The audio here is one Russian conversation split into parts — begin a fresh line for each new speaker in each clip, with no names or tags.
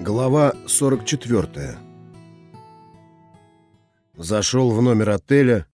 Глава 44 Зашел в номер отеля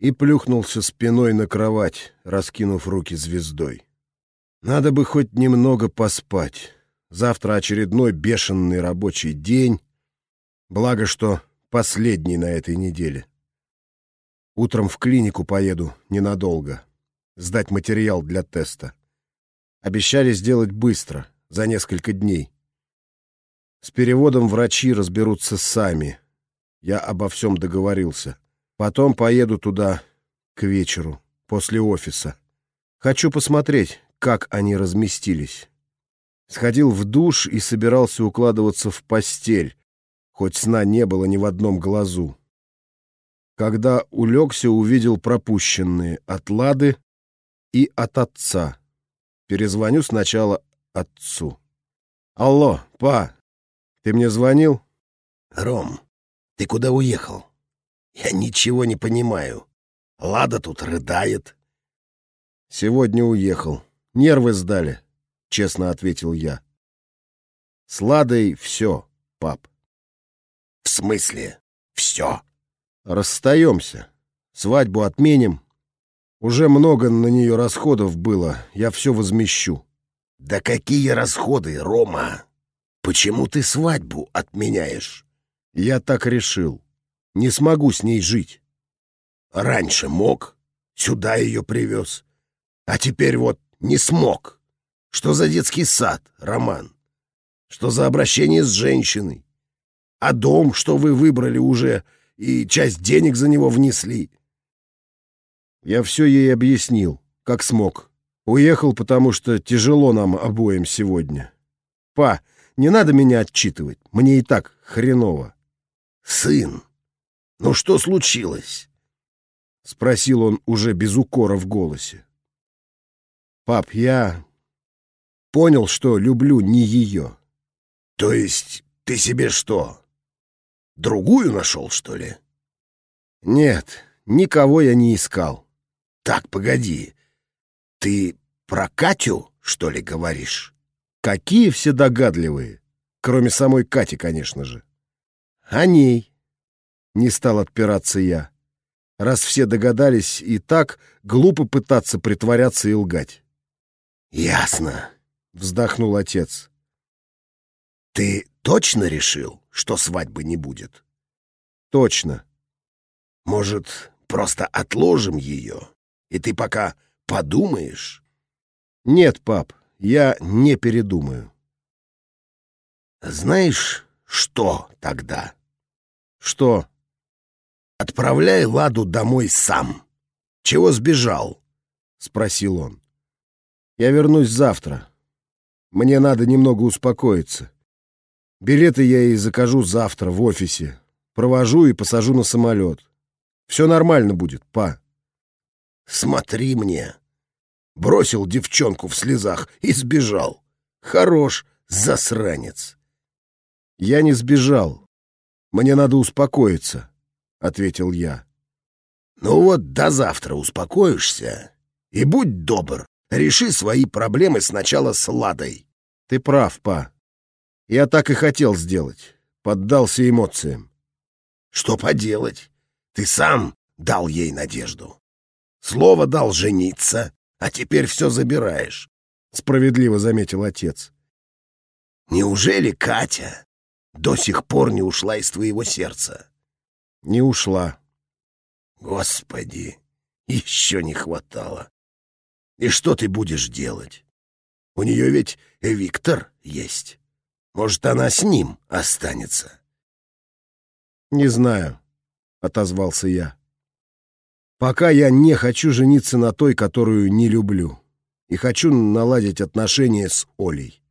и плюхнулся спиной на кровать, раскинув руки звездой. Надо бы хоть немного поспать. Завтра очередной бешеный рабочий день. Благо, что последний на этой неделе. Утром в клинику поеду ненадолго. Сдать материал для теста. Обещали сделать быстро, за несколько дней. С переводом врачи разберутся сами. Я обо всем договорился. Потом поеду туда к вечеру, после офиса. Хочу посмотреть, как они разместились. Сходил в душ и собирался укладываться в постель, хоть сна не было ни в одном глазу. Когда улегся, увидел пропущенные от Лады и от отца. Перезвоню сначала отцу. «Алло, па, ты мне звонил?»
«Ром, ты куда уехал? Я ничего не понимаю. Лада тут рыдает».
«Сегодня уехал. Нервы сдали», — честно ответил я. «С Ладой все, пап».
«В смысле все?»
«Расстаемся. Свадьбу отменим. Уже много на нее расходов было. Я все возмещу».
«Да какие расходы, Рома? Почему ты свадьбу отменяешь?»
«Я так решил. Не смогу с ней жить».
«Раньше мог. Сюда ее привез. А теперь вот не смог. Что за детский сад, Роман? Что за обращение с женщиной? А дом, что вы выбрали уже, и часть денег за него внесли?»
Я все ей объяснил, как смог. Уехал, потому что тяжело нам обоим сегодня. Па, не надо меня отчитывать, мне и так хреново.
«Сын, ну что случилось?»
— спросил он уже без укора в голосе. «Пап, я понял, что люблю не ее».
«То есть ты себе что, другую нашел, что ли?»
«Нет, никого я не искал».
«Так, погоди, ты про Катю, что ли, говоришь?
Какие все догадливые. Кроме самой Кати, конечно же. О ней. Не стал отпираться я. Раз все догадались и так, глупо пытаться притворяться и лгать.
Ясно,
вздохнул отец.
Ты точно решил, что свадьбы не будет?
Точно.
Может, просто отложим ее, и ты пока Подумаешь?
Нет, пап, я не передумаю.
Знаешь, что тогда?
Что?
Отправляй Ладу домой сам. Чего сбежал?
Спросил он. Я вернусь завтра. Мне надо немного успокоиться. Билеты я ей закажу завтра в офисе. Провожу и посажу на самолет. Все нормально будет, па.
Смотри мне. Бросил девчонку в слезах и сбежал. Хорош, засранец.
Я не сбежал. Мне надо успокоиться, — ответил я.
Ну вот до завтра успокоишься. И будь добр, реши свои проблемы сначала с Ладой.
Ты прав, па. Я так и хотел сделать. Поддался эмоциям.
Что поделать? Ты сам дал ей надежду. Слово дал жениться, а теперь все забираешь», — справедливо заметил отец. «Неужели Катя до сих пор не ушла из твоего сердца?»
«Не ушла».
«Господи, еще не хватало. И что ты будешь делать? У нее ведь Виктор есть. Может, она с ним останется?»
«Не знаю», — отозвался я. Пока я не хочу жениться на той, которую не люблю. И хочу наладить отношения с Олей.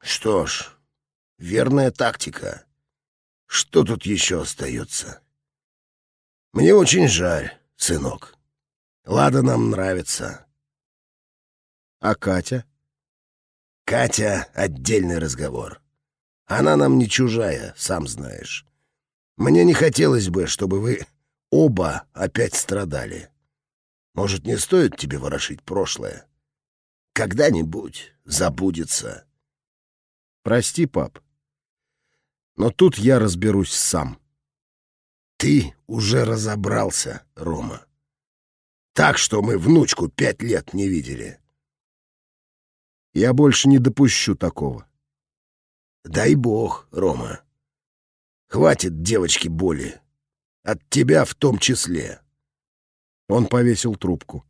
Что ж, верная тактика. Что тут еще остается? Мне очень жаль, сынок. Лада нам нравится.
А Катя?
Катя — отдельный разговор. Она нам не чужая, сам знаешь. Мне не хотелось бы, чтобы вы Оба опять страдали. Может, не стоит тебе ворошить прошлое? Когда-нибудь забудется.
Прости, пап. Но тут я разберусь сам.
Ты уже разобрался, Рома. Так что мы внучку пять лет не видели.
Я больше не допущу такого.
Дай бог, Рома. Хватит девочки боли. От тебя в том числе.
Он повесил трубку.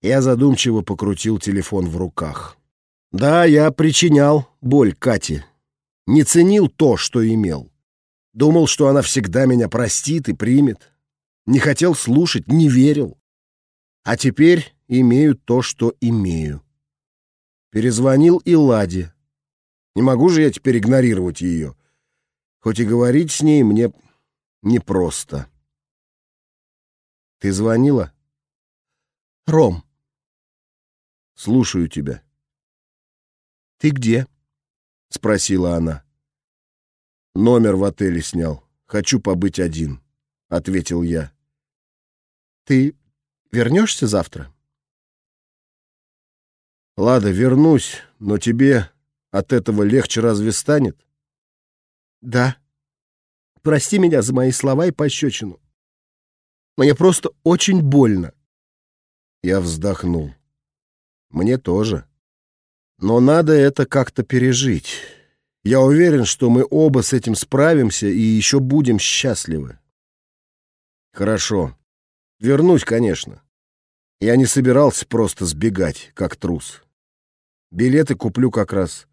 Я задумчиво покрутил телефон в руках. Да, я причинял боль Кате. Не ценил то, что имел. Думал, что она всегда меня простит и примет. Не хотел слушать, не верил. А теперь имею то, что имею. Перезвонил и Ладе. Не могу же я теперь игнорировать ее. Хоть и говорить с ней мне непросто. Ты звонила?
Ром.
Слушаю тебя.
Ты где?
Спросила она. Номер в отеле снял. Хочу побыть один, ответил я.
Ты вернешься завтра?
Лада, вернусь, но тебе от этого легче разве станет?
Да. Прости меня за мои слова и пощечину. Мне просто очень больно.
Я вздохнул. Мне тоже. Но надо это как-то пережить. Я уверен, что мы оба с этим справимся и еще будем счастливы. Хорошо. Вернусь, конечно. Я не собирался просто сбегать, как трус. Билеты куплю как раз.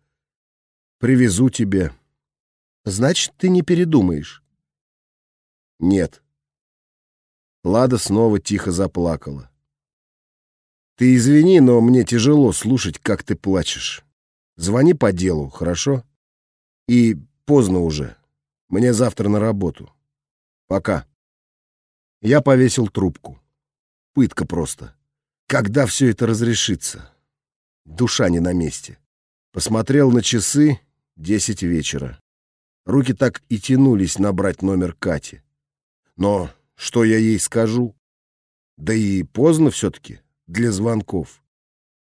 Привезу тебе.
Значит, ты не передумаешь?
Нет. Лада снова тихо заплакала. Ты извини, но мне тяжело слушать, как ты плачешь. Звони по делу, хорошо? И поздно уже. Мне завтра на работу. Пока. Я повесил трубку. Пытка просто. Когда все это разрешится? Душа не на месте. Посмотрел на часы — десять вечера. Руки так и тянулись набрать номер Кати. Но что я ей скажу? Да и поздно все-таки для звонков.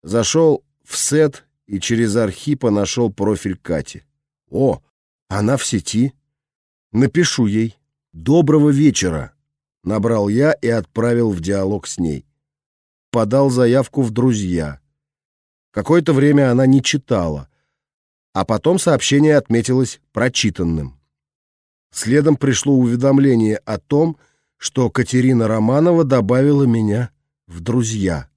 Зашел в сет и через Архипа нашел профиль Кати. О, она в сети. Напишу ей. Доброго вечера. Набрал я и отправил в диалог с ней. Подал заявку в друзья. Какое-то время она не читала, а потом сообщение отметилось прочитанным. Следом пришло уведомление о том, что Катерина Романова добавила меня в друзья.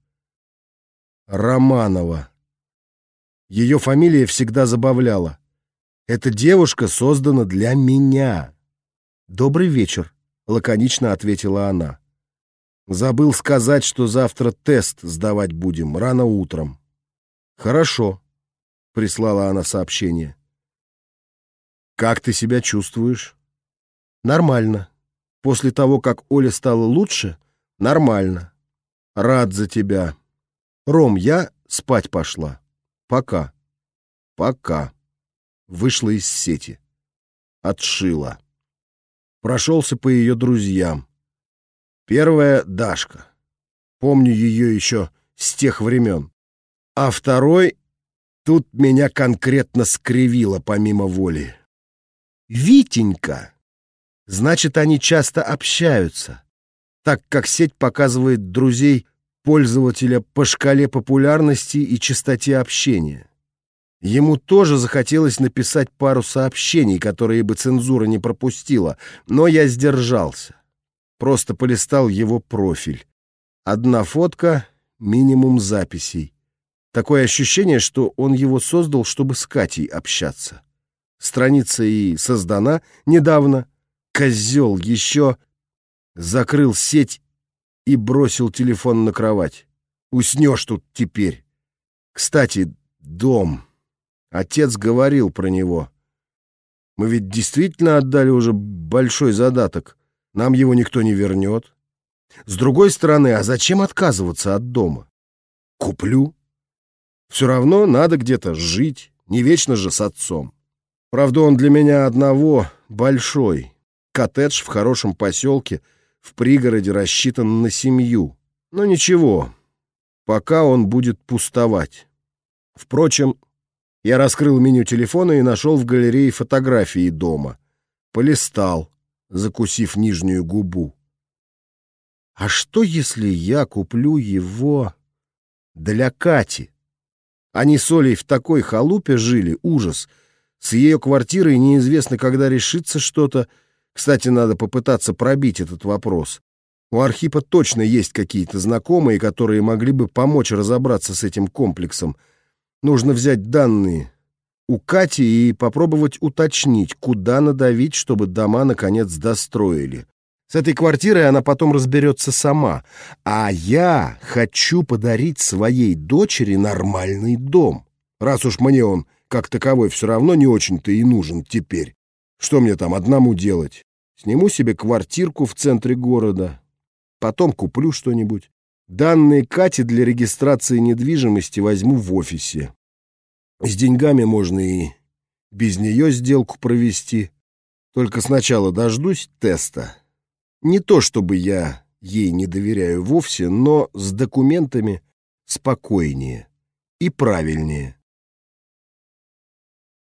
Романова. Ее фамилия всегда забавляла. Эта девушка создана для меня. «Добрый вечер», — лаконично ответила она. «Забыл сказать, что завтра тест сдавать будем, рано утром». «Хорошо», — прислала она сообщение. «Как ты себя чувствуешь?» «Нормально. После того, как Оля стала лучше, нормально. Рад за тебя. Ром, я спать пошла. Пока. Пока». Вышла из сети. Отшила. Прошелся по ее друзьям. Первая — Дашка. Помню ее еще с тех времен. А второй тут меня конкретно скривило помимо воли. Витенька. Значит, они часто общаются, так как сеть показывает друзей пользователя по шкале популярности и частоте общения. Ему тоже захотелось написать пару сообщений, которые бы цензура не пропустила, но я сдержался. Просто полистал его профиль. Одна фотка, минимум записей. Такое ощущение, что он его создал, чтобы с Катей общаться. Страница и создана недавно. Козел еще закрыл сеть и бросил телефон на кровать. Уснешь тут теперь. Кстати, дом. Отец говорил про него. Мы ведь действительно отдали уже большой задаток. Нам его никто не вернет. С другой стороны, а зачем отказываться от дома? Куплю. Все равно надо где-то жить, не вечно же с отцом. Правда, он для меня одного большой. Коттедж в хорошем поселке, в пригороде рассчитан на семью. Но ничего, пока он будет пустовать. Впрочем, Я раскрыл меню телефона и нашел в галерее фотографии дома. Полистал, закусив нижнюю губу. А что, если я куплю его для Кати? Они с Олей в такой халупе жили, ужас. С ее квартирой неизвестно, когда решится что-то. Кстати, надо попытаться пробить этот вопрос. У Архипа точно есть какие-то знакомые, которые могли бы помочь разобраться с этим комплексом. Нужно взять данные у Кати и попробовать уточнить, куда надавить, чтобы дома наконец достроили. С этой квартирой она потом разберется сама. А я хочу подарить своей дочери нормальный дом. Раз уж мне он, как таковой, все равно не очень-то и нужен теперь. Что мне там одному делать? Сниму себе квартирку в центре города. Потом куплю что-нибудь. Данные Кати для регистрации недвижимости возьму в офисе. С деньгами можно и без нее сделку провести. Только сначала дождусь теста. Не то чтобы я ей не доверяю вовсе, но с документами спокойнее и правильнее.